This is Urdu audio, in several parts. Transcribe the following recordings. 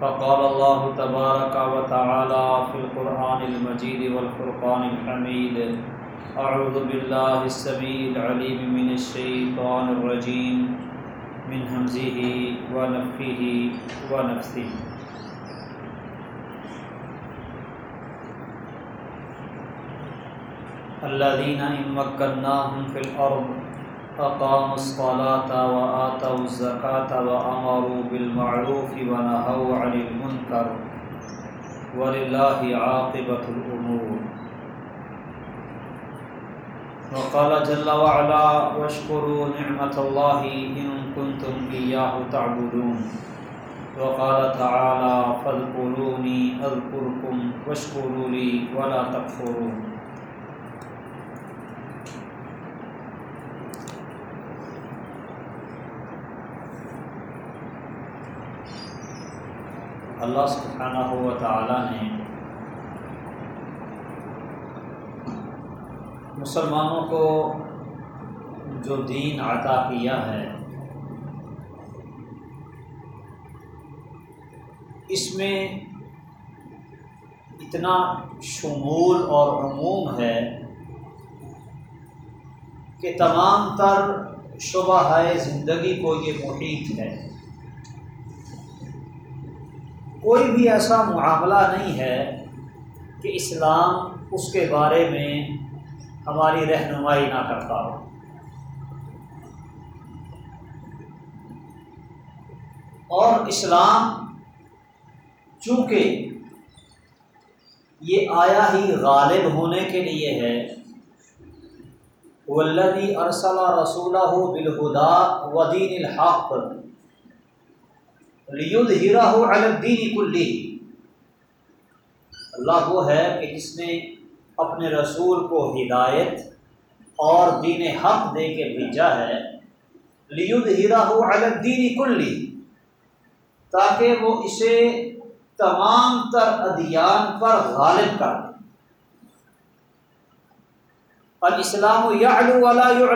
فقال الله تبارك وتعالى في القرآن المجيد والفرقان الحميد. أعوذ بالله السميع العليم من الشيطان الرجيم. من همزه ونفخه ونفثه الذين إن مكناهم في الأرض أقاموا الصلاة وآتوا الزكاة وأمروا بالمعروف ونهوا عن المنكر ولله عاقبة الأمور. وقال جل وعلا واشكروا نعمة الله إن كنتم إياه تعبدون. وقال تعالى فاذكروني أذكركم واشكروا لي ولا تكفرون. اللہ سبحانہ و تعالیٰ نے مسلمانوں کو جو دین عطا کیا ہے، اس میں اتنا شمول اور عموم ہے کہ تمام تر شبہ زندگی کو یہ محیط ہے۔ کوئی بھی ایسا معاملہ نہیں ہے کہ اسلام اس کے بارے میں ہماری رہنمائی نہ کرتا ہو۔ اور اسلام چونکہ یہ آیا ہی غالب ہونے کے لیے ہے ولدی ارسلہ رسولہ بالہدا ودین الحق۔ ہیرا ہو الدین کلی اللہ وہ ہے کہ جس نے اپنے رسول کو ہدایت اور دین حق دے کے بھیجا ہے۔ لیود ہیرا ہو الدین کلی تاکہ وہ اسے تمام تر ادیان پر غالب کر دے۔ الاسلام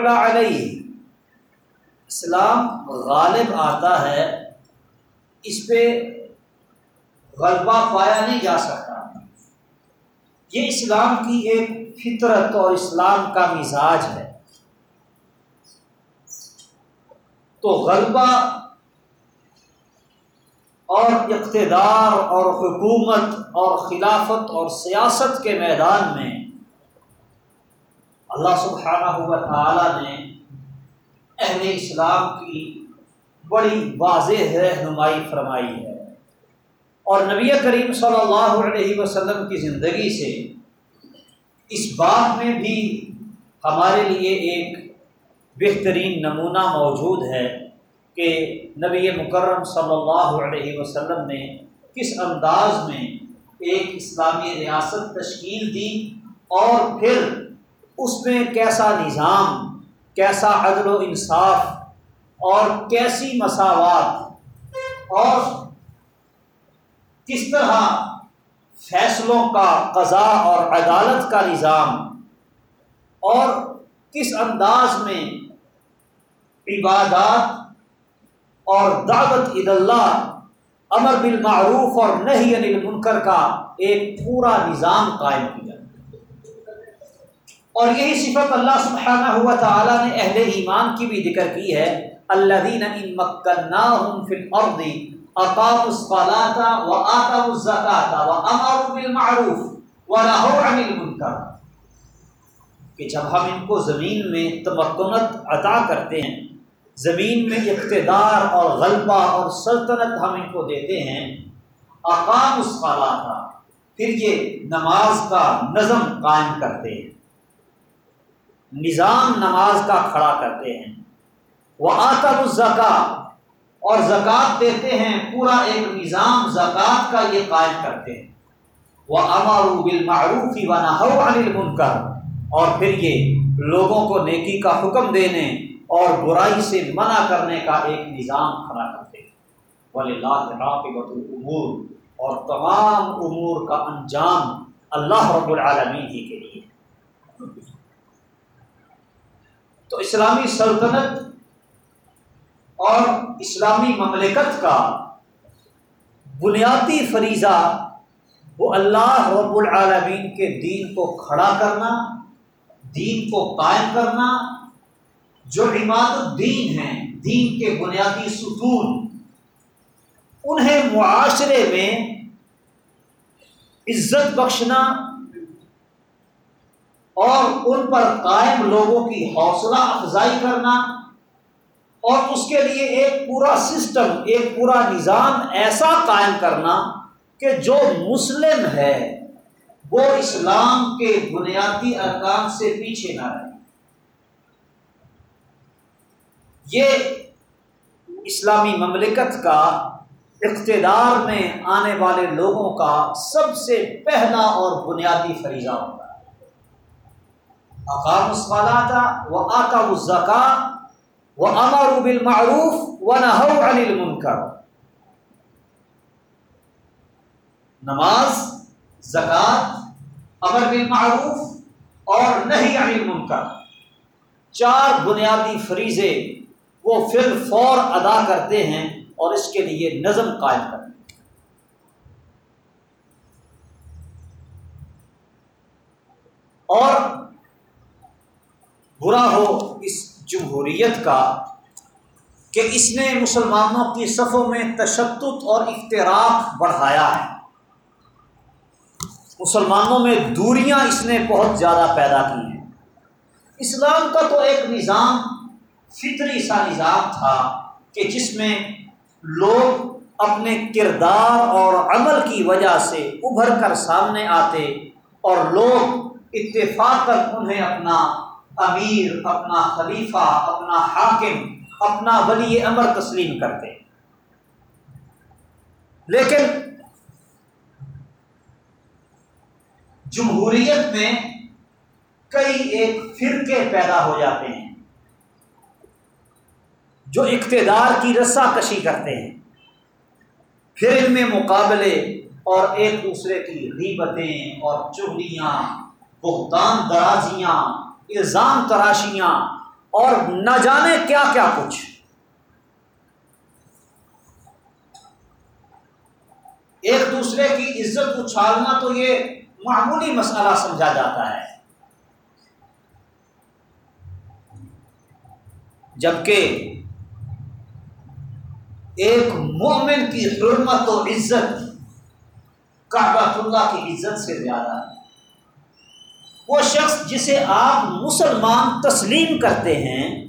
علیہ۔ اسلام غالب آتا ہے اس پہ غلبہ پایا نہیں جا سکتا۔ یہ اسلام کی ایک فطرت اور اسلام کا مزاج ہے۔ تو غلبہ اور اقتدار اور حکومت اور خلافت اور سیاست کے میدان میں اللہ سبحانہ ہوا تعالیٰ نے اہل اسلام کی بڑی واضح رہنمائی فرمائی ہے۔ اور نبی کریم صلی اللہ علیہ وسلم کی زندگی سے اس بات میں بھی ہمارے لیے ایک بہترین نمونہ موجود ہے کہ نبی مکرم صلی اللہ علیہ وسلم نے کس انداز میں ایک اسلامی ریاست تشکیل دی اور پھر اس میں کیسا نظام، کیسا عدل و انصاف اور کیسی مساوات اور کس طرح فیصلوں کا قضاء اور عدالت کا نظام اور کس انداز میں عبادات اور دعوت عید اللہ، امر بالمعروف اور نہیں انل منکر کا ایک پورا نظام قائم کیا اور یہی صفت اللہ سبحانہ ہوا تعالیٰ نے اہل ایمان کی بھی ذکر کی ہے۔ الذين ان مكناهم في الارض اقاموا الصلاه واتوا الزكاه وامروا بالمعروف ونهوا عن المنكر کہ جب ہم ان کو زمین میں تمکنت عطا کرتے ہیں، زمین میں اقتدار اور غلبہ اور سلطنت ہم ان کو دیتے ہیں اقام الصلاۃ، پھر یہ نماز کا نظم قائم کرتے ہیں۔ نظام نماز کا کھڑا کرتے ہیں۔ وہ آتا الزکات۔ اور زکوٰۃ دیتے ہیں، پورا ایک نظام زکوٰۃ کا یہ قائم کرتے ہیں۔ وہ امار بالمعروفی و اور پھر یہ لوگوں کو نیکی کا حکم دینے اور برائی سے منع کرنے کا ایک نظام کھڑا کرتے ہیں۔ ولی اللہ اور تمام امور کا انجام اللہ رب العالمین ہی کے لیے۔ تو اسلامی سلطنت اور اسلامی مملکت کا بنیادی فریضہ وہ اللہ رب العالمین کے دین کو کھڑا کرنا، دین کو قائم کرنا، جو عماد الدین ہیں، دین کے بنیادی ستون، انہیں معاشرے میں عزت بخشنا اور ان پر قائم لوگوں کی حوصلہ افزائی کرنا اور اس کے لیے ایک پورا سسٹم، ایک پورا نظام ایسا قائم کرنا کہ جو مسلم ہے، وہ اسلام کے بنیادی ارکان سے پیچھے نہ رہے۔ یہ اسلامی مملکت کا اقتدار میں آنے والے لوگوں کا سب سے پہلا اور بنیادی فریضہ ہوتا ہے۔ اقام اسفالات و آتا الزکا و امر بالمعروف و عن المنکر نماز، زکوٰۃ، امر بالمعروف اور نہیں عن المنکر۔ چار بنیادی فریضے وہ فل فور ادا کرتے ہیں اور اس کے لیے نظم قائم کریں اور برا ہو اس جمہوریت کا کہ اس نے مسلمانوں کی صفوں میں تشدد اور اختراق بڑھایا ہے۔ مسلمانوں میں دوریاں اس نے بہت زیادہ پیدا کی ہیں۔ اسلام کا تو ایک نظام، فطری سا نظام تھا کہ جس میں لوگ اپنے کردار اور عمل کی وجہ سے ابھر کر سامنے آتے اور لوگ اتفاق کر انہیں اپنا امیر اپنا خلیفہ، اپنا حاکم، اپنا ولی امر تسلیم کرتے۔ لیکن جمہوریت میں کئی ایک فرقے پیدا ہو جاتے ہیں، جو اقتدار کی رسا کشی کرتے ہیں۔ پھر ان میں مقابلے اور ایک دوسرے کی غیبتیں اور چغلیاں بہتان درازیاں الزام تراشیاں اور نہ جانے کیا کیا کچھ۔ ایک دوسرے کی عزت اچھالنا تو یہ معمولی مسئلہ سمجھا جاتا ہے۔ جبکہ ایک مومن کی حرمت و عزت کعبۃ اللہ کی عزت سے زیادہ ہے۔ وہ شخص جسے آپ مسلمان تسلیم کرتے ہیں،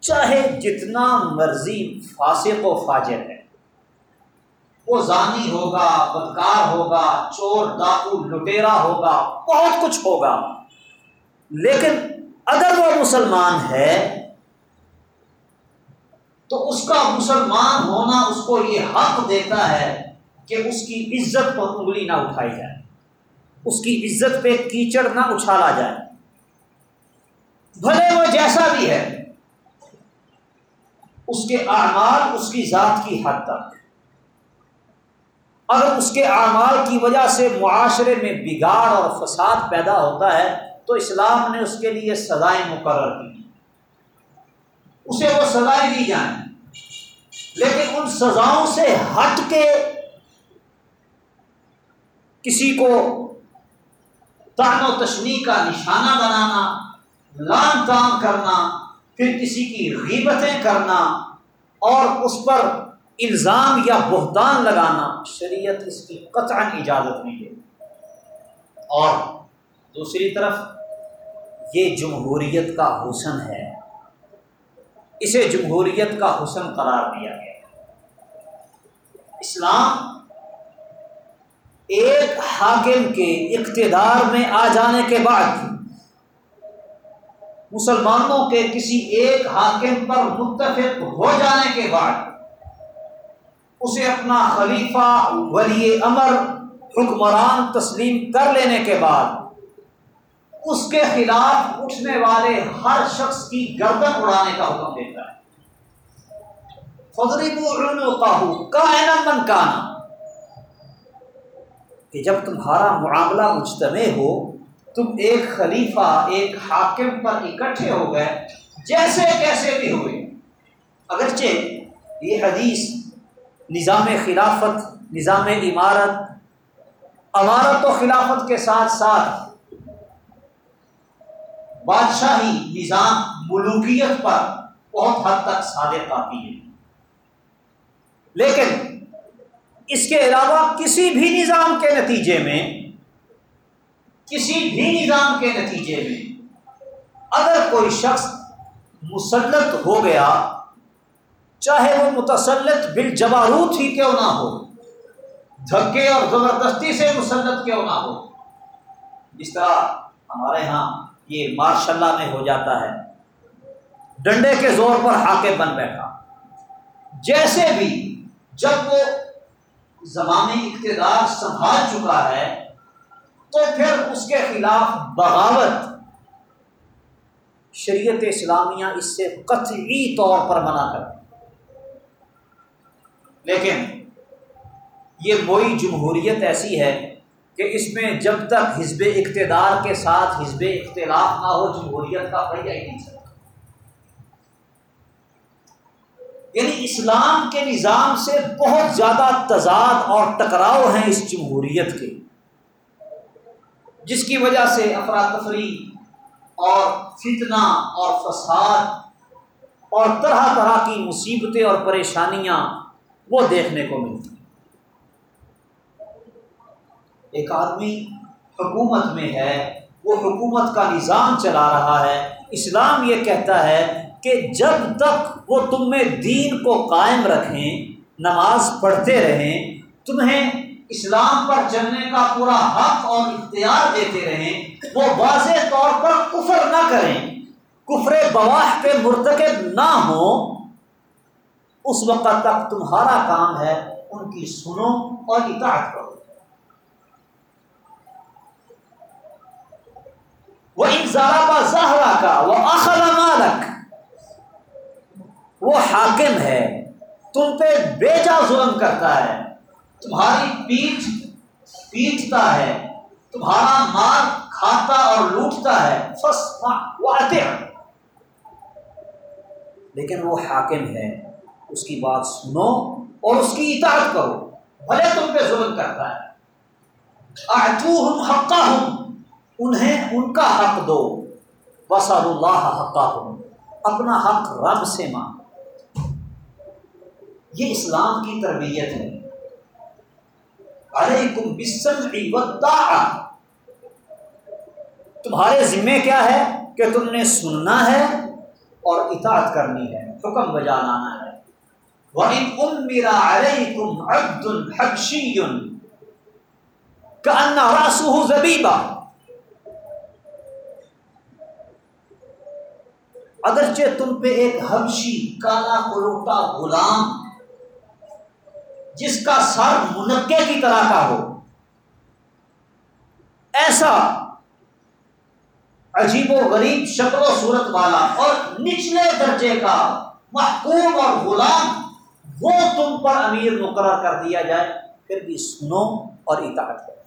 چاہے جتنا مرضی فاسق و فاجر ہے۔ وہ زانی ہوگا، بدکار ہوگا، چور، ڈاکو، لٹیرا ہوگا، بہت کچھ ہوگا۔ لیکن اگر وہ مسلمان ہے، تو اس کا مسلمان ہونا اس کو یہ حق دیتا ہے کہ اس کی عزت پر انگلی نہ اٹھائی جائے۔ اس کی عزت پہ کیچڑ نہ اچھالا جائے۔ بھلے وہ جیسا بھی ہے، اس کے اعمال اس کی ذات کی حد تک۔ اگر اس کے اعمال کی وجہ سے معاشرے میں بگاڑ اور فساد پیدا ہوتا ہے، تو اسلام نے اس کے لیے سزائیں مقرر کی۔ اسے وہ سزائیں دی جائیں۔ لیکن ان سزاؤں سے ہٹ کے کسی کو تان و تشنی کا نشانہ بنانا، لان تان کرنا، پھر کسی کی غیبتیں کرنا اور اس پر الزام یا بہتان لگانا، شریعت اس کی قطع اجازت نہیں ہے اور دوسری طرف، یہ جمہوریت کا حسن ہے۔ اسے جمہوریت کا حسن قرار دیا گیا۔ اسلام ایک حاکم کے اقتدار میں آ جانے کے بعد مسلمانوں کے کسی ایک حاکم پر متفق ہو جانے کے بعد اسے اپنا خلیفہ ولی امر حکمران تسلیم کر لینے کے بعد اس کے خلاف اٹھنے والے ہر شخص کی گردن اڑانے کا حکم دیتا ہے۔ من کانا کہ جب تمہارا معاملہ مجتمع ہو، تم ایک خلیفہ، ایک حاکم پر اکٹھے ہو گئے، جیسے کیسے بھی ہوئے۔ اگرچہ یہ حدیث نظام خلافت، نظام عمارت عمارت و خلافت کے ساتھ ساتھ بادشاہی نظام ملوکیت پر بہت حد تک صادق آتی ہے۔ لیکن اس کے علاوہ کسی بھی نظام کے نتیجے میں، کسی بھی نظام کے نتیجے میں اگر کوئی شخص مسلط ہو گیا، چاہے وہ متسلط بالجباروت ہی کیوں نہ ہو، دھکے اور زبردستی سے مسلط کیوں نہ ہو، اس طرح ہمارے ہاں یہ ماشاء اللہ میں ہو جاتا ہے۔ ڈنڈے کے زور پر ہاکے بن بیٹھا۔ جیسے بھی جب وہ زمانی اقتدار سنبھال چکا ہے، تو پھر اس کے خلاف بغاوت شریعت اسلامیہ اس سے قطعی طور پر منع کر لیکن یہ وہی جمہوریت ایسی ہے کہ اس میں جب تک حزب اقتدار کے ساتھ حزب اختلاف نہ ہو، جمہوریت کا پہیا ہی نہیں سکتا یعنی اسلام کے نظام سے بہت زیادہ تضاد اور ٹکراؤ ہیں اس جمہوریت کے۔ جس کی وجہ سے افراتفری اور فتنہ اور فساد اور طرح طرح کی مصیبتیں اور پریشانیاں وہ دیکھنے کو ملتی ایک آدمی حکومت میں ہے، وہ حکومت کا نظام چلا رہا ہے، اسلام یہ کہتا ہے کہ جب تک وہ تم میں دین کو قائم رکھیں، نماز پڑھتے رہیں، تمہیں اسلام پر چلنے کا پورا حق اور اختیار دیتے رہیں، وہ واضح طور پر کفر نہ کریں۔ کفر بواہ کے مرتکب نہ ہوں اس وقت تک تمہارا کام ہے ان کی سنو اور اطاعت کرو۔ وہ انزارا کا زہرا کا وہ اخلا مالک وہ حاکم ہے، تم پہ بیجا ظلم کرتا ہے۔ تمہاری پیٹھ پیٹتا ہے، تمہارا مال کھاتا اور لوٹتا ہے۔ فس آتے لیکن وہ حاکم ہے، اس کی بات سنو اور اس کی اطاعت کرو، بھلے تم پہ ظلم کرتا ہے۔ ہم حقہ ہوں انہیں ان کا حق دو۔ بس اللہ حقہ ہوں اپنا حق رب سے مانگ یہ اسلام کی تربیت ہے۔ علیکم تمہارے ذمے کیا ہے کہ تم نے سننا ہے اور اطاعت کرنی ہے، حکم بجا لانا ہے۔ وَإِنْ أُمِّرَ عَلَيْكُمْ عَبْدٌ كَأَنَّ رَأْسُهُ زَبِيبًا۔ اگرچہ تم پہ ایک حبشی، کالا کلوٹا غلام جس کا سر منقع کی طرح کا ہو۔ ایسا عجیب و غریب شکل و صورت والا اور نچلے درجے کا محکوم اور غلام وہ تم پر امیر مقرر کر دیا جائے، پھر بھی سنو اور اطاعت کرو۔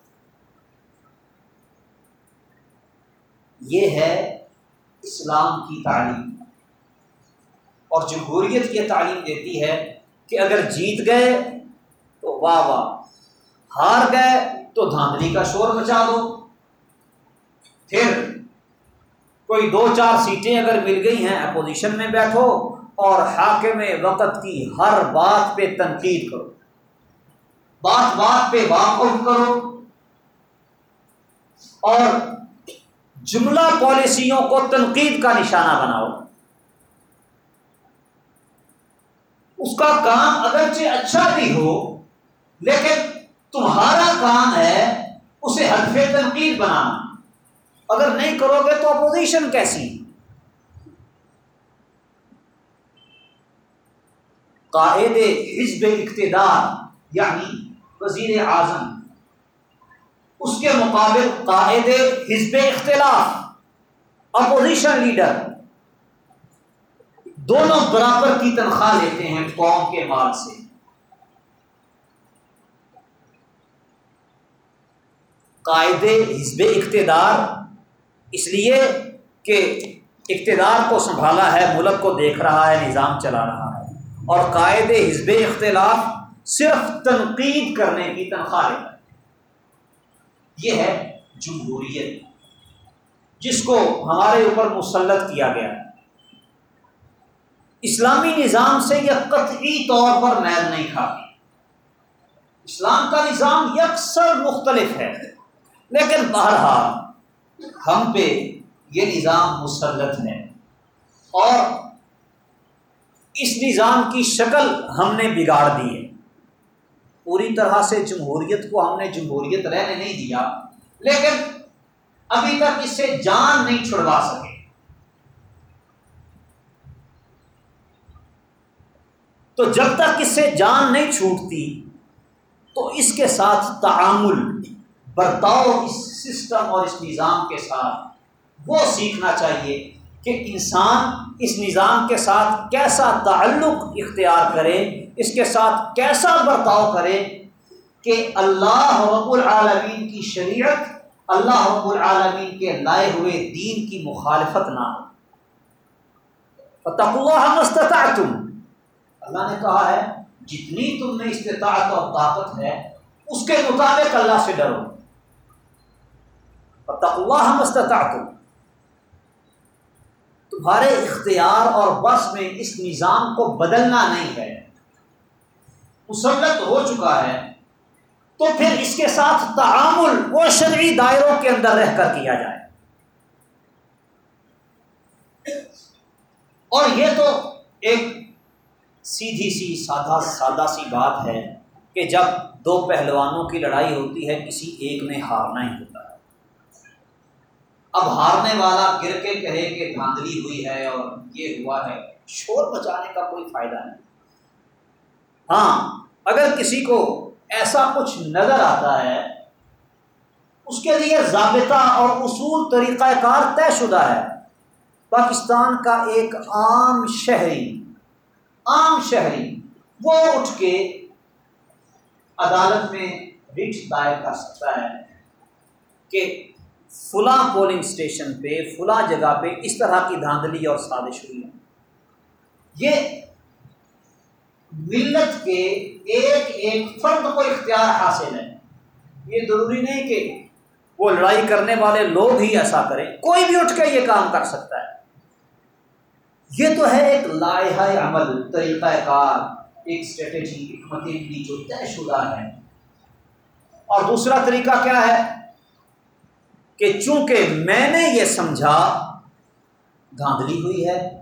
یہ ہے اسلام کی تعلیم۔ اور جمہوریت یہ تعلیم دیتی ہے کہ اگر جیت گئے تو واہ واہ، ہار گئے تو دھاندلی کا شور مچا دو۔ پھر کوئی دو چار سیٹیں اگر مل گئی ہیں، اپوزیشن میں بیٹھو اور حاکم وقت کی ہر بات پہ تنقید کرو۔ بات بات پہ واقف کرو۔ اور جملہ پالیسیوں کو تنقید کا نشانہ بناؤ۔ اس کا کام اگرچہ اچھا بھی ہو لیکن تمہارا کام ہے اسے حلف تنقید بنانا۔ اگر نہیں کرو گے تو اپوزیشن کیسی؟ قائد حزب اقتدار یعنی وزیر اعظم۔ اس کے مقابل قائد حزب اختلاف اپوزیشن لیڈر دونوں برابر کی تنخواہ لیتے ہیں قوم کے مال سے۔ قائد حزب اقتدار، اس لیے کہ اقتدار کو سنبھالا ہے، ملک کو دیکھ رہا ہے، نظام چلا رہا ہے۔ اور قائد حزب اختلاف صرف تنقید کرنے کی تنخواہ لیتا ہے۔ یہ ہے جمہوریت، جس کو ہمارے اوپر مسلط کیا گیا۔ اسلامی نظام سے یہ قطعی طور پر میل نہیں کھاتی اسلام کا نظام یکسر مختلف ہے۔ لیکن بہرحال ہم پہ یہ نظام مسلط ہے اور اس نظام کی شکل ہم نے بگاڑ دی ہے۔ پوری طرح سے جمہوریت کو ہم نے جمہوریت رہنے نہیں دیا، لیکن ابھی تک اس سے جان نہیں چھڑوا سکے۔ تو جب تک اس سے جان نہیں چھوٹتی، تو اس کے ساتھ تعامل برتاؤ اس سسٹم اور اس نظام کے ساتھ۔ وہ سیکھنا چاہیے کہ انسان اس نظام کے ساتھ کیسا تعلق اختیار کرے، اس کے ساتھ کیسا برتاؤ کرے کہ اللہ رب العالمین کی شریعت، اللہ رب العالمین کے لائے ہوئے دین کی مخالفت نہ ہو۔ فتح تم اللہ نے کہا ہے، جتنی تم میں استطاعت اور طاقت ہے، اس کے مطابق اللہ سے ڈرو۔ اللہ تم تمہارے اختیار اور بس میں اس نظام کو بدلنا نہیں ہے۔ مسلط ہو چکا ہے۔ تو پھر اس کے ساتھ تعامل وہ شرعی دائروں کے اندر رہ کر کیا جائے۔ اور یہ تو ایک سیدھی سی، سادہ سادہ سی بات ہے کہ جب دو پہلوانوں کی لڑائی ہوتی ہے، کسی ایک نے ہارنا ہی ہوتا اب ہارنے والا گر کے کہے کہ دھاندلی ہوئی ہے اور یہ ہوا ہے، شور بچانے کا کوئی فائدہ نہیں۔ ہاں اگر کسی کو ایسا کچھ نظر آتا ہے، اس کے لیے ضابطہ اور اصول طریقہ کار طے شدہ ہے۔ پاکستان کا ایک عام شہری عام شہری، وہ اٹھ کے عدالت میں رٹ دائر کر سکتا ہے کہ فلاں پولنگ اسٹیشن پہ، فلاں جگہ پہ اس طرح کی دھاندلی اور سازش ہوئی ہے یہ ملت کے ایک ایک فرد کو اختیار حاصل ہے۔ یہ ضروری نہیں کہ وہ لڑائی کرنے والے لوگ ہی ایسا کریں۔ کوئی بھی اٹھ کے یہ کام کر سکتا ہے۔ یہ تو ہے ایک لائحہ عمل، طریقہ کار، ایک اسٹریٹجی حکمت جو طے شدہ ہے۔ اور دوسرا طریقہ کیا ہے؟ کہ چونکہ میں نے یہ سمجھا دھاندلی ہوئی ہے،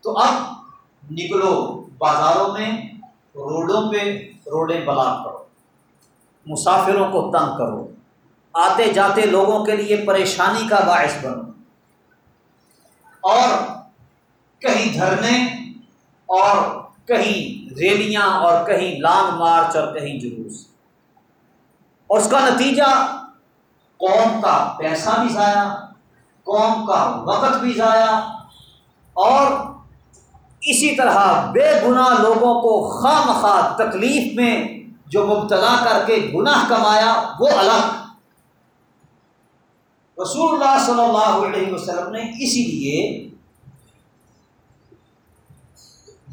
تو اب نکلو بازاروں میں، روڈوں پہ روڈیں بلاک کرو، مسافروں کو تنگ کرو، آتے جاتے لوگوں کے لیے پریشانی کا باعث بنو۔ اور کہیں دھرنے اور کہیں ریلیاں اور کہیں لانگ مارچ اور کہیں جلوس۔ اور اس کا نتیجہ قوم کا پیسہ بھی ضائع، قوم کا وقت بھی ضائع اور اسی طرح بے گناہ لوگوں کو خواہ مخواہ تکلیف میں جو مبتلا کر کے گناہ کمایا، وہ الگ۔ رسول اللہ صلی اللہ علیہ وسلم نے اسی لیے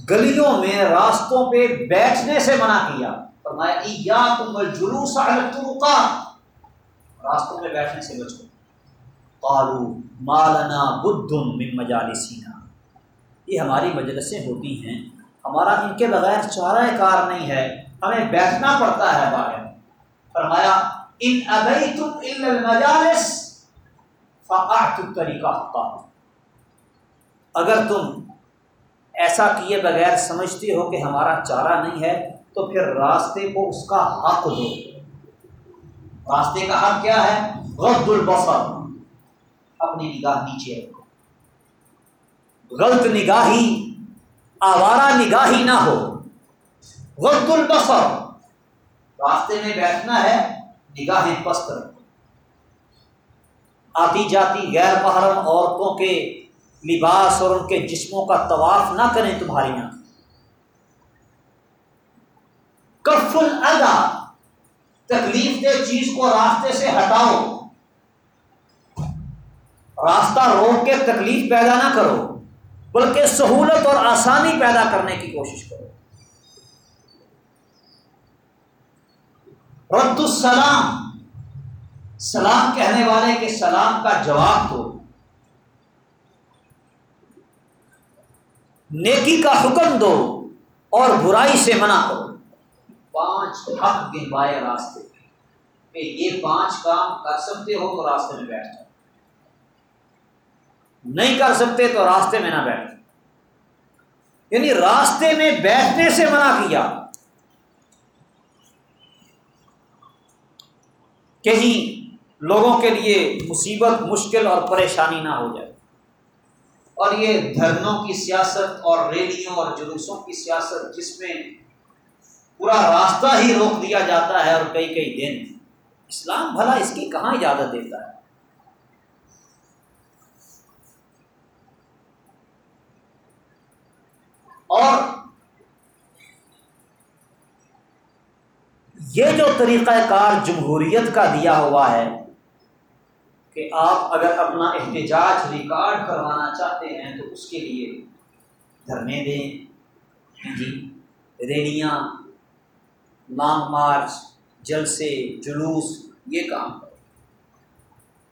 گلیوں میں راستوں پہ بیٹھنے سے منع کیا۔ فرمایا تم جلوس راستوں میں بیٹھنے سے بچو۔ قالو مالنا بدھم من مجالسینا۔ یہ ہماری مجلسیں ہوتی ہیں۔ ہمارا ان کے بغیر چارہ کار نہیں ہے۔ ہمیں بیٹھنا پڑتا ہے باہر۔ فرمایا، ان ابیتم الا المجالس فقعت الطریقہ اگر تم ایسا کیے بغیر سمجھتی ہو کہ ہمارا چارہ نہیں ہے، تو پھر راستے کو اس کا حق دو۔ راستے کا حق کیا ہے؟ غد البصر۔ اپنی نگاہ نیچے رکھو۔ غلط نگاہی، آوارہ نگاہی نہ ہو۔ غد البصر۔ راستے میں بیٹھنا ہے، نگاہیں پست رکھو۔ آتی جاتی غیر محرم عورتوں کے لباس اور ان کے جسموں کا طواف نہ کریں تمہاری یہاں کف ادا تکلیف دہ چیز کو راستے سے ہٹاؤ۔ راستہ روک کے تکلیف پیدا نہ کرو، بلکہ سہولت اور آسانی پیدا کرنے کی کوشش کرو۔ رد السلام، سلام کہنے والے کے سلام کا جواب دو۔ نیکی کا حکم دو اور برائی سے منع کرو۔ پانچ حق گنوائے راستے کہ یہ پانچ کام کر سکتے ہو تو راستے میں بیٹھ جاؤ۔ نہیں کر سکتے تو راستے میں نہ بیٹھ یعنی راستے میں بیٹھنے سے منع کیا۔ کہیں جی لوگوں کے لیے مصیبت مشکل اور پریشانی نہ ہو جائے۔ اور یہ دھرنوں کی سیاست اور ریلیوں اور جلوسوں کی سیاست جس میں پورا راستہ ہی روک دیا جاتا ہے اور کئی کئی دن۔ اسلام بھلا اس کی کہاں اجازت دیتا ہے؟ اور یہ جو طریقہ کار جمہوریت کا دیا ہوا ہے کہ آپ اگر اپنا احتجاج ریکارڈ کروانا چاہتے ہیں تو اس کے لیے دھرنے دیں جی ریلیاں لانگ مارچ، جلسے، جلوس، یہ کام کرے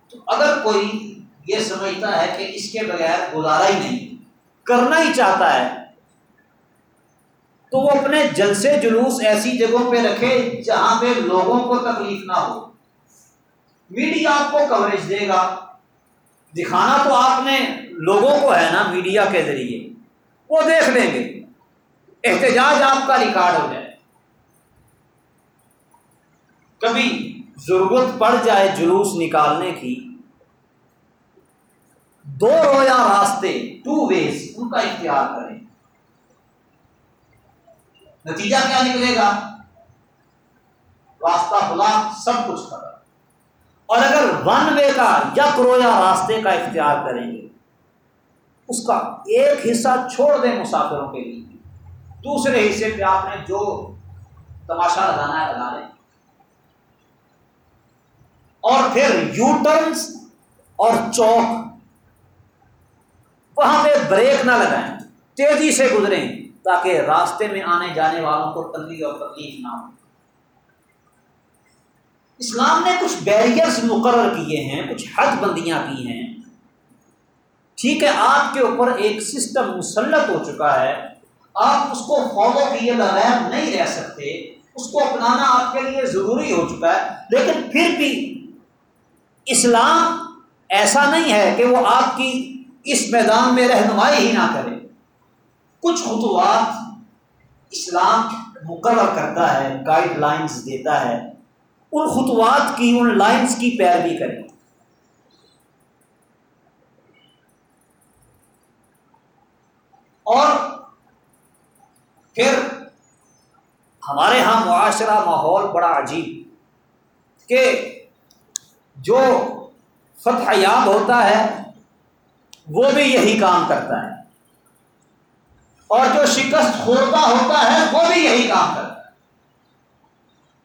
تو اگر کوئی یہ سمجھتا ہے کہ اس کے بغیر گزارا ہی نہیں، کرنا ہی چاہتا ہے، تو وہ اپنے جلسے، جلوس ایسی جگہوں پہ رکھے جہاں پہ لوگوں کو تکلیف نہ ہو۔ میڈیا آپ کو کوریج دے گا۔ دکھانا تو آپ نے لوگوں کو ہے نا میڈیا کے ذریعے۔ وہ دیکھ لیں گے۔ احتجاج آپ کا ریکارڈ ہو جائے۔ کبھی ضرورت پڑ جائے جلوس نکالنے کی، دو رویا راستے ٹو ویز ان کا اختیار کریں۔ نتیجہ کیا نکلے گا؟ راستہ کھلا، سب کچھ کرا اور اگر ون وے کا یک رویا راستے کا اختیار کریں گے، اس کا ایک حصہ چھوڑ دیں مسافروں کے لیے۔ دوسرے حصے پہ آپ نے جو تماشا لگانا ہے، لگا لیں۔ اور پھر یو ٹرنس اور چوک۔ وہاں پہ بریک نہ لگائیں، تیزی سے گزریں تاکہ راستے میں آنے جانے والوں کو تنگی اور تکلیف نہ ہو۔ اسلام نے کچھ بیریئرس مقرر کیے ہیں، کچھ حد بندیاں کی ہیں۔ ٹھیک ہے، آپ کے اوپر ایک سسٹم مسلط ہو چکا ہے۔ آپ اس کو فالو کیے بغیر نہیں رہ سکتے، اس کو اپنانا آپ کے لیے ضروری ہو چکا ہے۔ لیکن پھر بھی اسلام ایسا نہیں ہے کہ وہ آپ کی اس میدان میں رہنمائی ہی نہ کرے۔ کچھ خطوات اسلام مقرر کرتا ہے گائیڈ لائنز دیتا ہے۔ ان خطوات کی، ان لائنز کی پیروی کریں اور پھر ہمارے ہاں معاشرہ ماحول بڑا عجیب کہ جو فتح یاب ہوتا ہے، وہ بھی یہی کام کرتا ہے۔ اور جو شکست خوردہ ہوتا ہے، وہ بھی یہی کام کرتا ہے۔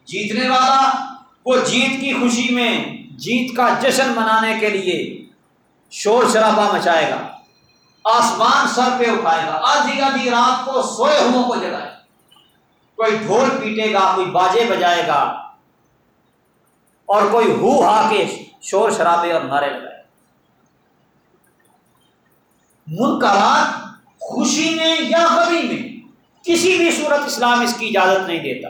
جیتنے والا وہ جیت کی خوشی میں جیت کا جشن منانے کے لیے شور شرابہ مچائے گا، آسمان سر پہ اٹھائے گا، آدھی آدھی رات کو سوئے ہو کو جگائے کوئی ڈھول پیٹے گا، کوئی باجے بجائے گا اور کوئی ہو ہا کے شور شرابے اور نعرے لگائے۔ منکرات خوشی میں یا کبھی میں کسی بھی صورت اسلام اس کی اجازت نہیں دیتا۔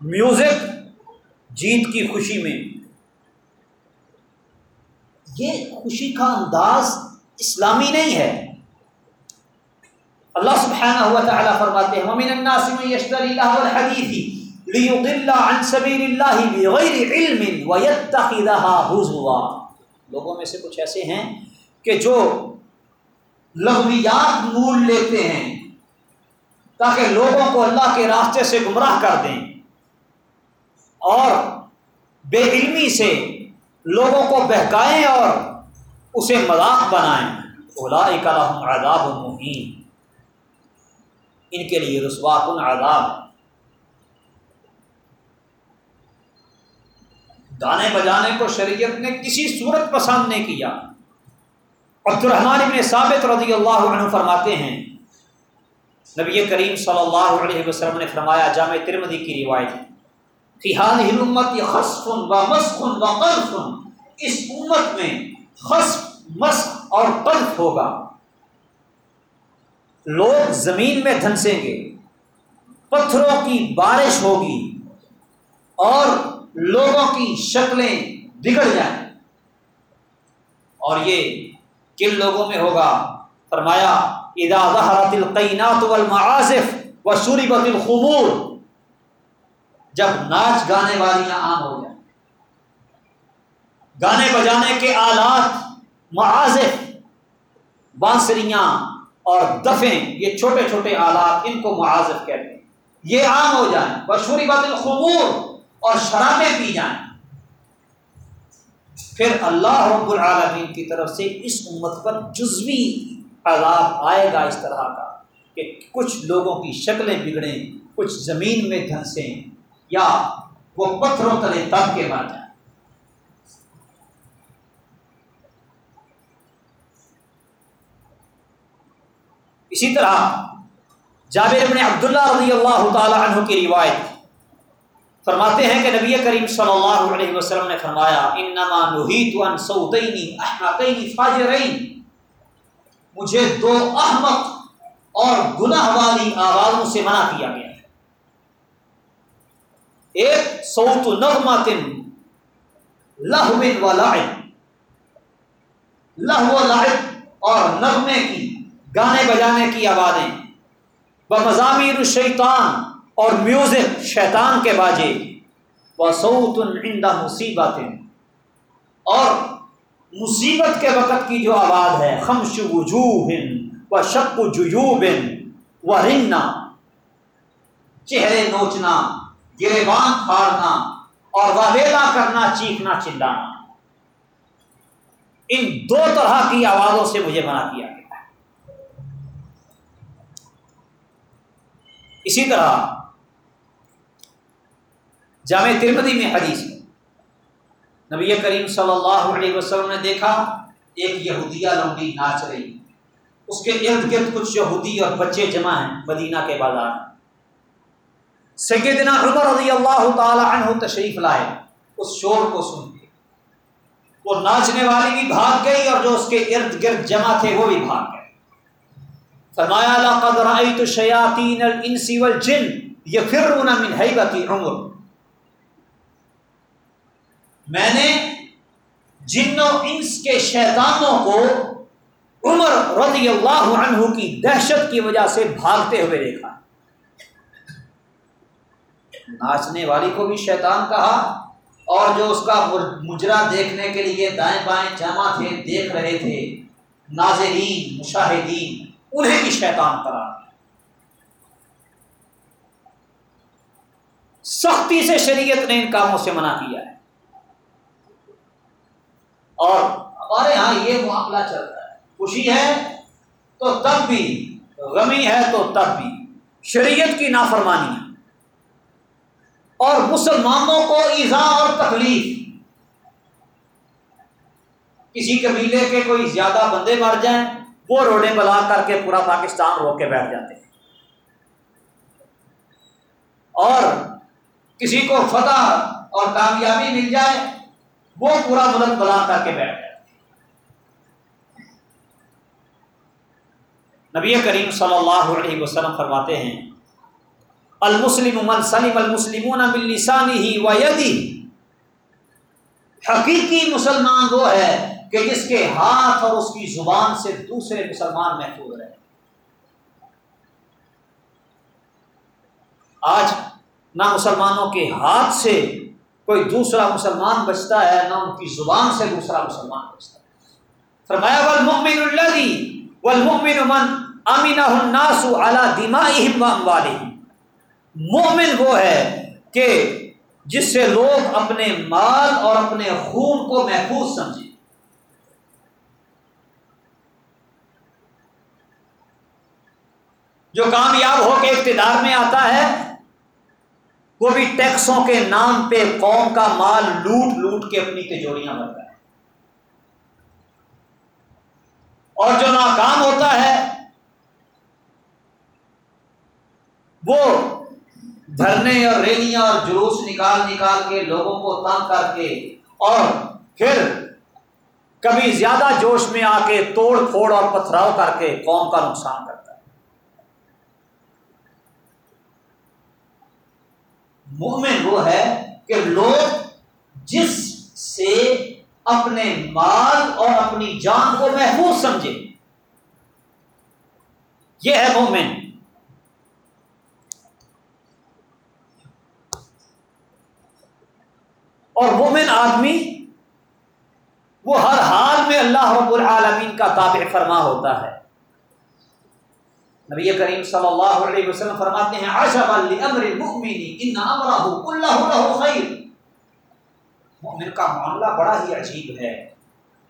میوزک جیت کی خوشی میں۔ یہ خوشی کا انداز اسلامی نہیں ہے۔ اللہ سبحانہ ہوا تعالیٰ فرماتے ہیں، ومن الناس من يشتري الله الحديث ليضل عن سبيل الله بغير علم ويتخذها هزوا۔ لوگوں میں سے کچھ ایسے ہیں کہ جو لغویات مول لیتے ہیں تاکہ لوگوں کو اللہ کے راستے سے گمراہ کر دیں۔ اور بے علمی سے لوگوں کو بہکائیں اور اسے مذاق بنائیں۔ اولا اکلحم عذاب المحین ان کے لیے رسوا کن عذاب. گانے بجانے کو شریعت نے کسی صورت پسند نہیں کیا. عبد الرحمان ابن ثابت رضی اللہ عنہ فرماتے ہیں، نبی کریم صلی اللہ علیہ وسلم نے فرمایا، جامع ترمدی کی روایت فی حال امت خصف و مسخن و قلفن اس امت میں خصف، مسخ اور قلف ہوگا۔ لوگ زمین میں دھنسیں گے، پتھروں کی بارش ہوگی اور لوگوں کی شکلیں بگڑ جائیں۔ اور یہ کن لوگوں میں ہوگا؟ فرمایا ادا ظہرت القینات والمعازف وشربت الخمور، جب ناچ گانے والیاں عام ہو جائیں گانے بجانے کے آلات، معازف، بانسریاں اور دفیں یہ چھوٹے چھوٹے آلات ان کو معازف کہتے ہیں۔ یہ عام ہو جائیں بشوری بات الخمور اور شرابیں پی جائیں۔ پھر اللہ رب العالمین کی طرف سے اس امت پر جزوی عذاب آئے گا اس طرح کا کہ کچھ لوگوں کی شکلیں بگڑیں، کچھ زمین میں دھنسیں یا وہ پتھروں تلے دب کے مر جائیں۔ اسی طرح جابر ابن عبداللہ رضی اللہ تعالی عنہ کی روایت فرماتے ہیں کہ نبی کریم صلی اللہ علیہ وسلم نے فرمایا، انما نہیت عن صوتین احمقین فاجرین. مجھے دو احمق اور گناہ والی آوازوں سے منع کیا گیا ہے۔ ایک، صوت نغمت لہو و لعب۔ لہو و لعب اور نغمے کی گانے بجانے کی آوازیں۔ وہ مضامیر الشیطان اور میوزک شیطان کے باجے۔ و سعود الندہ مصیبت۔ اور مصیبت کے وقت کی جو آواز ہے خمش وجوہ و شک ججوب و رنگنا چہرے نوچنا، گریبان پھاڑنا اور واویلا کرنا، چیخنا، چلانا۔ ان دو طرح کی آوازوں سے مجھے منع کیا گیا۔ اسی طرح جامع ترمدی میں حدیث نبی کریم صلی اللہ علیہ وسلم نے دیکھا ایک یہودیہ لمبی ناچ رہی۔ اس کے ارد گرد کچھ یہودی اور بچے جمع ہیں مدینہ کے بازار۔ سیدنا عمر رضی اللہ تعالی عنہ تشریف لائے۔ اس شور کو سن کے۔ وہ ناچنے والی بھی بھاگ گئی اور جو اس کے ارد گرد جمع تھے وہ بھی بھاگ گئے۔ فرمایا، لقد رأيت شیاطین الانس والجن یفرون من حیبت عمر. میں نے جن و انس کے شیطانوں کو عمر رضی اللہ عنہ کی دہشت کی وجہ سے بھاگتے ہوئے دیکھا۔ ناچنے والی کو بھی شیطان کہا اور جو اس کا مجرا دیکھنے کے لیے دائیں بائیں جمع تھے، دیکھ رہے تھے۔ ناظرین، مشاہدین۔ انہیں بھی شیطان کرا سختی سے شریعت نے ان کاموں سے منع کیا ہے۔ اور ہمارے ہاں یہ معاملہ چلتا ہے۔ خوشی ہے تو تب بھی، غمی ہے تو تب بھی۔ شریعت کی نافرمانی ہے اور مسلمانوں کو ایزا اور تکلیف۔ کسی قبیلے کے کوئی زیادہ بندے مر جائیں وہ روڈے بلا کر کے پورا پاکستان روک کے بیٹھ جاتے ہیں۔ اور کسی کو فتح اور کامیابی مل جائے، وہ پورا ملک بلا کر کے بیٹھ گیا نبی کریم صلی اللہ علیہ وسلم فرماتے ہیں، المسلم من سلم المسلمون من لسانه و یدی حقیقی مسلمان وہ ہے کہ جس کے ہاتھ اور اس کی زبان سے دوسرے مسلمان محفوظ رہے آج نہ مسلمانوں کے ہاتھ سے کوئی دوسرا مسلمان بچتا ہے، نہ ان کی زبان سے دوسرا مسلمان بچتا ہے۔ فرمایا، والمؤمن الذي والمؤمن من امنه الناس على دمائهم واموالهم مومن وہ ہے کہ جس سے لوگ اپنے مال اور اپنے خون کو محفوظ سمجھیں۔ جو کامیاب ہو کے اقتدار میں آتا ہے، وہ بھی ٹیکسوں کے نام پہ قوم کا مال لوٹ لوٹ کے اپنی تجوریاں بنتا ہے اور جو ناکام ہوتا ہے، وہ دھرنے اور ریلیاں اور جلوس نکال نکال کے لوگوں کو تنگ کر کے اور پھر کبھی زیادہ جوش میں آ کے توڑ پھوڑ اور پتھراؤ کر کے قوم کا نقصان کرتا ہے مومن وہ ہے کہ لوگ جس سے اپنے مال اور اپنی جان کو محفوظ سمجھے۔ یہ ہے مومن۔ اور مومن آدمی وہ ہر حال میں اللہ رب العالمین کا تابع فرما ہوتا ہے۔ نبی کریم صلی اللہ علیہ وسلم فرماتے ہیں امر ان امرہ خیر. مومن کا معاملہ بڑا ہی عجیب ہے۔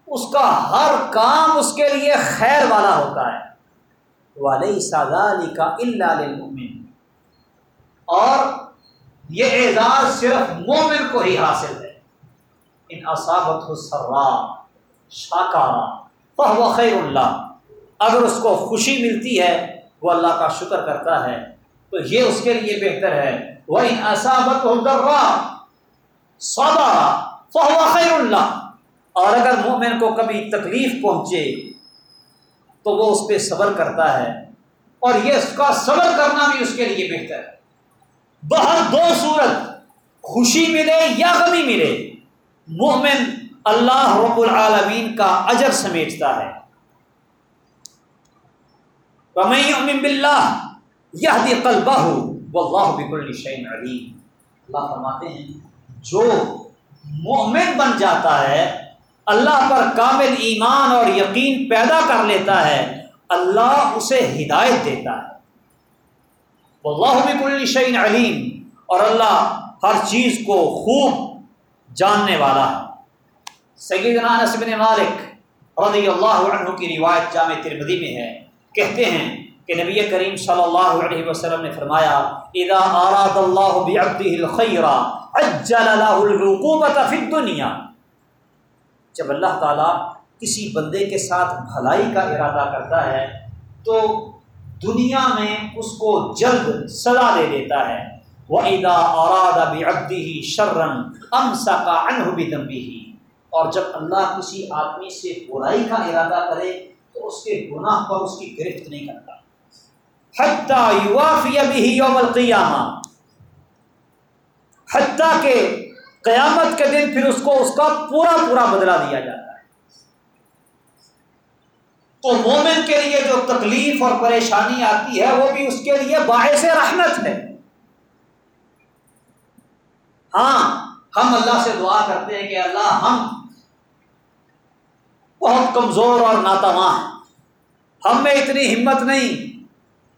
اس کا ہر کام اس کے لیے خیر والا ہوتا ہے۔ والی سادہ کا اللہ اور یہ اعزاز صرف مومن کو ہی حاصل ہے۔ ان اصابت حسرا شاکارا فہو خیر اللہ اگر اس کو خوشی ملتی ہے وہ اللہ کا شکر کرتا ہے۔ تو یہ اس کے لیے بہتر ہے۔ وہ اصابت حدرا سودا فہو خیر اللہ اور اگر مومن کو کبھی تکلیف پہنچے تو وہ اس پہ صبر کرتا ہے۔ اور یہ اس کا صبر کرنا بھی اس کے لیے بہتر ہے۔ بہت دو صورت خوشی ملے یا غمی ملے، مومن اللہ رب العالمین کا اجر سمیٹتا ہے۔ بلّہ یہ دل بہو اللہ بک الشین علیم اللہ فرماتے ہیں، جو مومن بن جاتا ہے، اللہ پر کامل ایمان اور یقین پیدا کر لیتا ہے، اللہ اسے ہدایت دیتا ہے۔ اللہ بک الشین علیم اور اللہ ہر چیز کو خوب جاننے والا ہے۔ سیدنا انس بن مالک رضی اللہ عنہ کی روایت جامع ترمدی میں ہے۔ کہتے ہیں کہ نبی کریم صلی اللہ علیہ وسلم نے فرمایا، اذا اراد اللہ بعبده الخير عجل له العقوبه في الدنيا جب اللہ تعالی کسی بندے کے ساتھ بھلائی کا ارادہ کرتا ہے، تو دنیا میں اس کو جلد سزا دے دیتا ہے۔ وَإِذَا أَرَادَ بِعَبْدِهِ شَرًّا أَمْسَكَ عَنْهُ بِذَنبِهِ۔ اور جب اللہ کسی آدمی سے برائی کا ارادہ کرے تو اس کے گناہ پر اس کی گرفت نہیں کرتا۔ حَتَّى يُوَافِيَ بِهِ يَوْمَ حتیٰ کہ قیامت کے دن پھر اس کو اس کا پورا پورا بدلہ دیا جاتا ہے۔ تو مومن کے لیے جو تکلیف اور پریشانی آتی ہے، وہ بھی اس کے لیے باعث رحمت ہے۔ ہاں ہم اللہ سے دعا کرتے ہیں کہ اللہ، ہم بہت کمزور اور ناتواں۔ ہیں ہم میں اتنی ہمت نہیں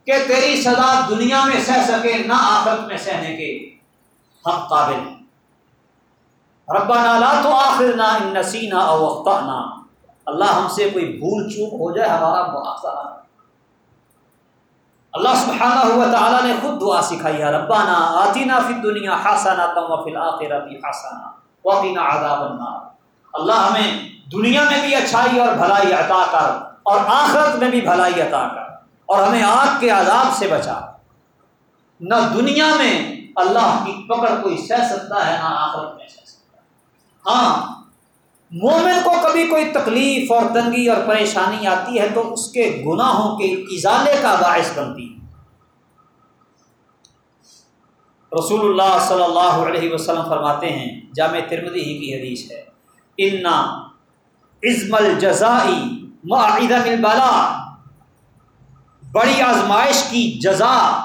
کہ تیری سزا دنیا میں سہ سکے، نہ آخرت میں سہنے کے۔ ہم قابل۔ ہیں ربا نالا تو آخر نہ نسینا اوقتا نہ اللہ ہم سے کوئی بھول چوک ہو جائے، ہمارا مواقع اللہ سبحانہ ہوا تعالیٰ نے خود دعا سکھائی ہے ربانہ آتینا فی دنیا حسانہ تم و فی الآخرتی حسانہ وقینا عذاب النار۔ اللہ ہمیں دنیا میں بھی اچھائی اور بھلائی عطا کر اور آخرت میں بھی بھلائی عطا کر اور ہمیں آگ کے عذاب سے بچا۔ نہ دنیا میں اللہ کی پکڑ کوئی سہ سکتا ہے، نہ آخرت میں سہ سکتا ہے۔ ہاں مومن کو کبھی کوئی تکلیف اور تنگی اور پریشانی آتی ہے تو اس کے گناہوں کے ازالے کا باعث بنتی ہے۔ رسول اللہ صلی اللہ علیہ وسلم فرماتے ہیں، جامع ترمدی ہی کی حدیث ہے۔ انا عزم الجزائی معدم البلا بڑی آزمائش کی جزا،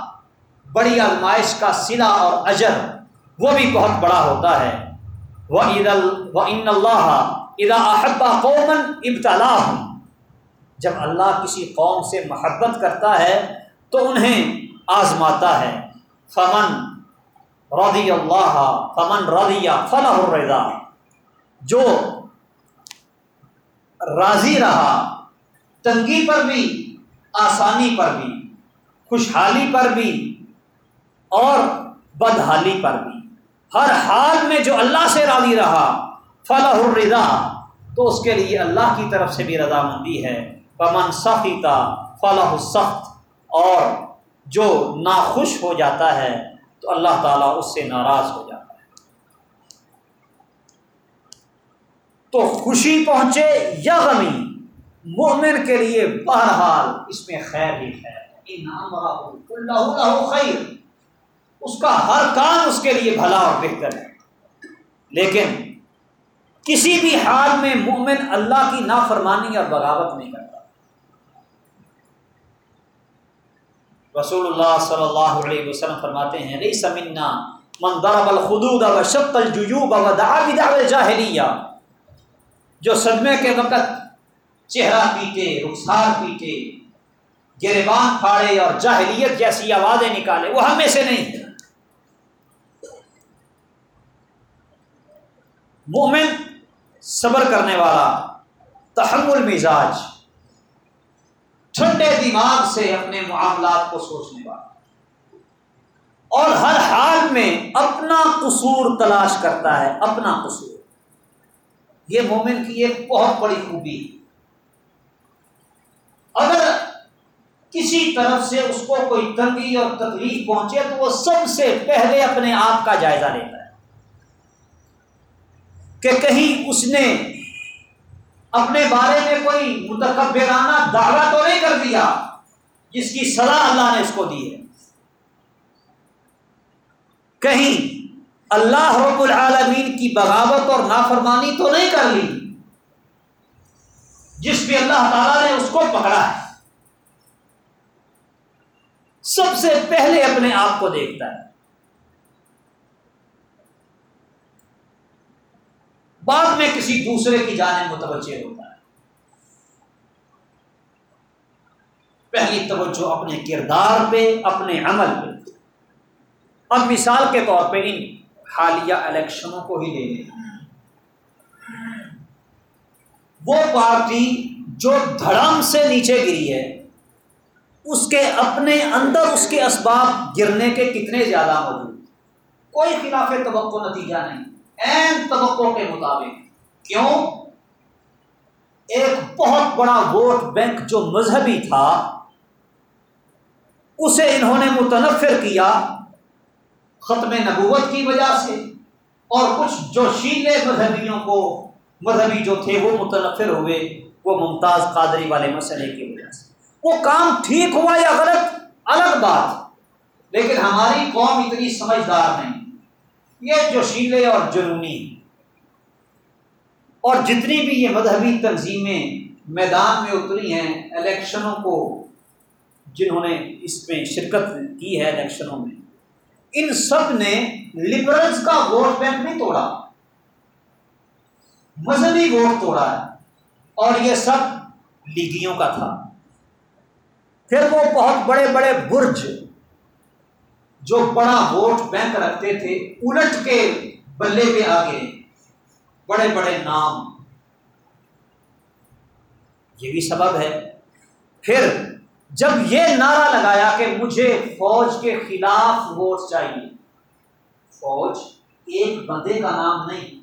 بڑی آزمائش کا سلا اور اجر، وہ بھی بہت بڑا ہوتا ہے۔ وہ عید ان اللہ اذا احبا قومن ابتلا جب اللہ کسی قوم سے محبت کرتا ہے، تو انہیں آزماتا ہے۔ فمن رضی اللہ فمن رضی فلاح الرضا۔ جو راضی رہا، تنگی پر بھی، آسانی پر بھی، خوشحالی پر بھی، اور بدحالی پر بھی۔ ہر حال میں جو اللہ سے راضی رہا، فلاح الرضا، تو اس کے لیے اللہ کی طرف سے بھی رضامندی ہے۔ پمن سخی کا فلاح سخت اور جو ناخوش ہو جاتا ہے، تو اللہ تعالیٰ اس سے ناراض ہو جاتا ہے۔ تو خوشی پہنچے یا غمی، مومن کے لیے بہرحال اس میں خیر ہی خیر۔ اللہ خیر۔ اس کا ہر کام اس کے لیے بھلا اور بہتر ہے۔ لیکن کسی بھی حال میں مومن اللہ کی نافرمانی اور بغاوت نہیں کرتا۔ رسول اللہ صلی اللہ علیہ وسلم فرماتے ہیں ری سمنا من ضرب الخدود و الجیوب و دعا بدعو الجاہلیہ۔ جو صدمے کے وقت چہرہ پیٹے، رخسار پیٹے، گریبان پھاڑے اور جاہلیت جیسی آوازیں نکالے، وہ ہمیں سے نہیں۔ مومن صبر کرنے والا، تحمل مزاج، ٹھنڈے دماغ سے اپنے معاملات کو سوچنے والا۔ اور ہر حال میں اپنا قصور تلاش کرتا ہے، اپنا قصور۔ یہ مومن کی ایک بہت بڑی خوبی اگر کسی طرف سے اس کو کوئی تنگی اور تکلیف پہنچے تو وہ سب سے پہلے اپنے آپ کا جائزہ لیتا ہے۔ کہ کہیں اس نے اپنے بارے میں کوئی متکبرانہ دعویٰ تو نہیں کر دیا جس کی صلاح اللہ نے اس کو دی ہے۔ کہیں اللہ رب العالمین کی بغاوت اور نافرمانی تو نہیں کر لی۔ جس بھی اللہ تعالی نے اس کو پکڑا ہے۔ سب سے پہلے اپنے آپ کو دیکھتا ہے۔ بعد میں کسی دوسرے کی جانب متوجہ ہوتا ہے۔ پہلی توجہ اپنے کردار پہ، اپنے عمل پہ۔ اب مثال کے طور پہ ان حالیہ الیکشنوں کو ہی لے لیں وہ پارٹی جو دھڑام سے نیچے گری ہے، اس کے اپنے اندر اس کے اسباب گرنے کے کتنے زیادہ موجود کوئی خلاف توقع نتیجہ نہیں توقع کے مطابق۔ کیوں؟ ایک بہت بڑا ووٹ بینک جو مذہبی تھا، اسے انہوں نے متنفر کیا ختم نبوت کی وجہ سے اور کچھ جو شیلے مذہبیوں کو، مذہبی جو تھے وہ متنفر ہوئے، وہ ممتاز قادری والے مسئلے کی وجہ سے۔ وہ کام ٹھیک ہوا یا غلط؟ الگ بات۔ لیکن ہماری قوم اتنی سمجھدار نہیں۔ یہ جو شیلے اور جنونی اور جتنی بھی یہ مذہبی تنظیمیں میدان میں اتری ہیں، الیکشنوں کو جنہوں نے اس میں شرکت کی ہے، الیکشنوں میں ان سب نے لبرلز کا ووٹ بینک نہیں توڑا۔ مذہبی ووٹ توڑا ہے۔ اور یہ سب لیگیوں کا تھا۔ پھر وہ بہت بڑے بڑے برج جو بڑا ووٹ بینک رکھتے تھے، الٹ کے بلے پہ آگے بڑے بڑے نام۔ یہ بھی سبب ہے۔ پھر جب یہ نعرہ لگایا کہ مجھے فوج کے خلاف ووٹ چاہیے۔ فوج ایک بندے کا نام نہیں،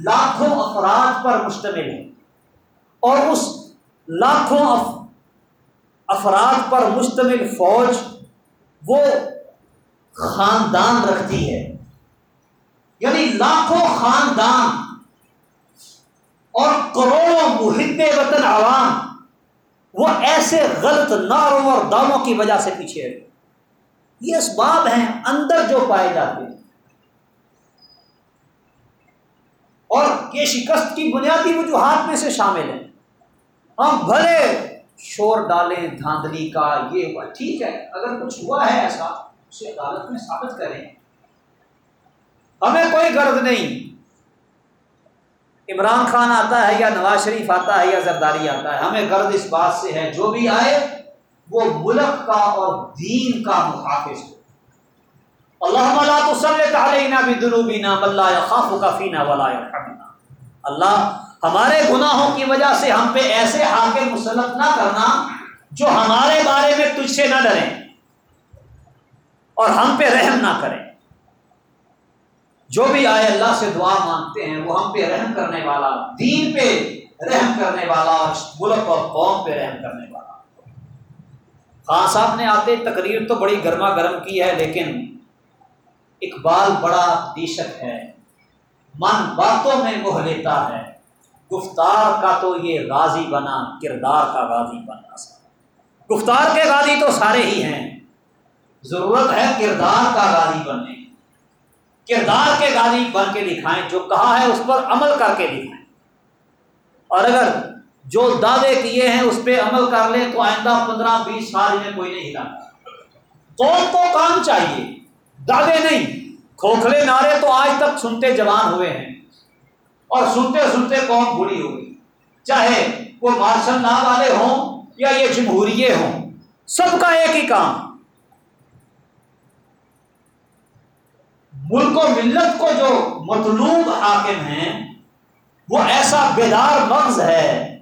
لاکھوں افراد پر مشتمل ہے۔ اور اس لاکھوں افراد پر مشتمل فوج وہ خاندان رکھتی ہے۔ یعنی لاکھوں خاندان اور کروڑوں محب وطن عوام وہ ایسے غلط ناروں اور داموں کی وجہ سے پیچھے ہے یہ اسباب ہیں اندر جو پائے جاتے ہیں۔ اور یہ شکست کی بنیادی وجوہات میں سے شامل ہیں۔ ہم بھلے شور ڈالیں، دھاندلی کا یہ ہوا۔ ٹھیک ہے، اگر کچھ ہوا ہے ایسا، اسے عدالت میں ثابت کریں۔ ہمیں کوئی غرض نہیں۔ عمران خان آتا ہے یا نواز شریف آتا ہے یا زرداری آتا ہے، ہمیں غرض اس بات سے ہے، جو بھی آئے، وہ ملک کا اور دین کا محافظ ہو۔ اللہ اللہ، ہمارے گناہوں کی وجہ سے ہم پہ ایسے حاکم مسلط نہ کرنا جو ہمارے بارے میں تجھ سے نہ ڈریں اور ہم پہ رحم نہ کریں جو بھی آئے اللہ سے دعا مانگتے ہیں، وہ ہم پہ رحم کرنے والا، دین پہ رحم کرنے والا، ملک اور قوم پہ رحم کرنے والا۔ خان صاحب نے آتے، تقریر تو بڑی گرما گرم کی ہے، لیکن اقبال بڑا دیشک ہے۔ من باتوں میں موہ لیتا ہے۔ گفتار کا تو یہ غازی بنا، کردار کا غازی بنا۔ گفتار کے غازی تو سارے ہی ہیں۔ ضرورت ہے کردار کا غازی بننے کردار کے غازی بن کے دکھائیں جو کہا ہے اس پر عمل کر کے دکھائیں اور اگر جو دعوے کیے ہیں اس پہ عمل کر لیں تو آئندہ پندرہ بیس سال میں کوئی نہیں ہلا۔ قوم کو کام چاہیے، دعوے نہیں۔ کھوکھلے نعرے تو آج تک سنتے جوان ہوئے ہیں۔ اور سنتے سنتے قوم بری ہو گئی۔ چاہے وہ مارشل لا والے ہوں یا یہ جمہوریے ہوں، سب کا ایک ہی کام۔ ملک و ملت کو جو مطلوب حاکم ہیں، وہ ایسا بیدار مغز ہے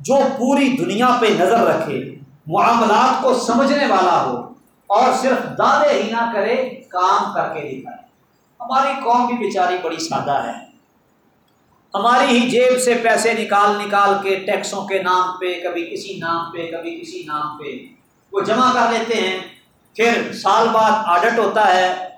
جو پوری دنیا پہ نظر رکھے، معاملات کو سمجھنے والا ہو اور صرف دعوے ہی نہ کرے، کام کر کے دکھائے ہماری قوم بھی بیچاری بڑی سادہ ہے۔ ہماری ہی جیب سے پیسے نکال نکال کے ٹیکسوں کے نام پہ، کبھی کسی نام پہ، کبھی کسی نام پہ وہ جمع کر لیتے ہیں۔ پھر سال بعد آڈٹ ہوتا ہے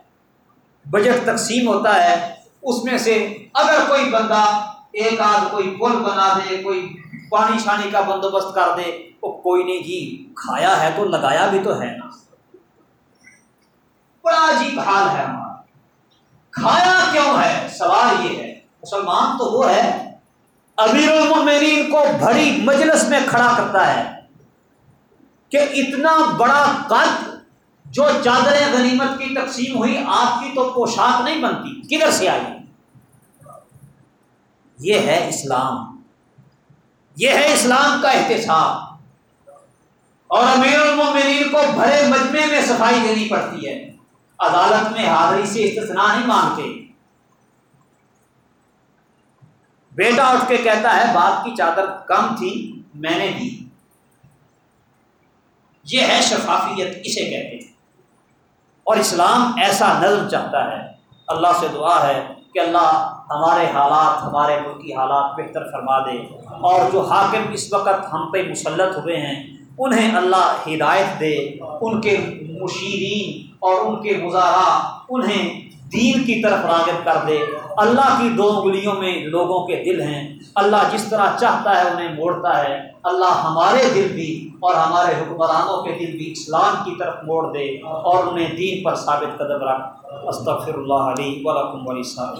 بجٹ تقسیم ہوتا ہے، اس میں سے اگر کوئی بندہ ایک آدھ کوئی پل بنا دے، کوئی پانی شانی کا بندوبست کر دے، وہ کوئی نہیں جی کھایا ہے تو لگایا بھی تو ہے نا۔ بڑا عجیب حال ہے ہمارا۔ کھایا کیوں ہے؟ سوال یہ ہے۔ مسلمان تو وہ ہے، امیر المومنین کو بڑی مجلس میں کھڑا کرتا ہے کہ اتنا بڑا قد جو چادریں غنیمت کی تقسیم ہوئی، آپ کی تو پوشاک نہیں بنتی، کدھر سے آئی؟ یہ ہے اسلام۔ یہ ہے اسلام کا احتساب۔ اور امیر المومنین کو بڑے مجمے میں صفائی دینی پڑتی ہے۔ عدالت میں حاضری سے استثناء نہیں مانگتے۔ بیٹا اٹھ کے کہتا ہے باپ کی چادر کم تھی، میں نے دی۔ یہ ہے شفافیت، اسے کہتے ہیں۔ اور اسلام ایسا نظم چاہتا ہے، اللہ سے دعا ہے کہ اللہ ہمارے حالات، ہمارے ملک کی حالات بہتر فرما دے۔ اور جو حاکم اس وقت ہم پہ مسلط ہوئے ہیں، انہیں اللہ ہدایت دے۔ ان کے مشیرین اور ان کے مظاہرہ انہیں دین کی طرف راغب کر دے۔ اللہ کی دو انگلیوں میں لوگوں کے دل ہیں۔ اللہ جس طرح چاہتا ہے انہیں موڑتا ہے۔ اللہ ہمارے دل بھی اور ہمارے حکمرانوں کے دل بھی اسلام کی طرف موڑ دے اور انہیں دین پر ثابت قدم رکھ۔ استغفر اللہ علیہ ولکم ولی صاحب